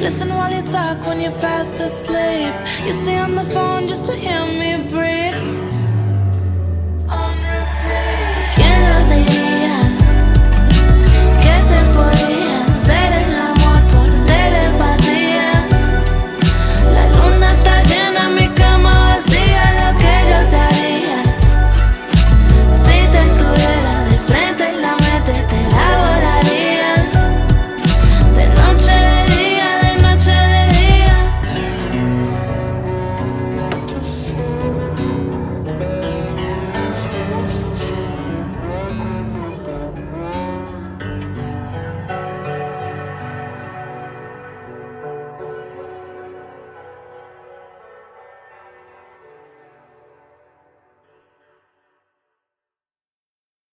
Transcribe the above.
Listen while you talk when you're fast asleep. You stay on the phone just to.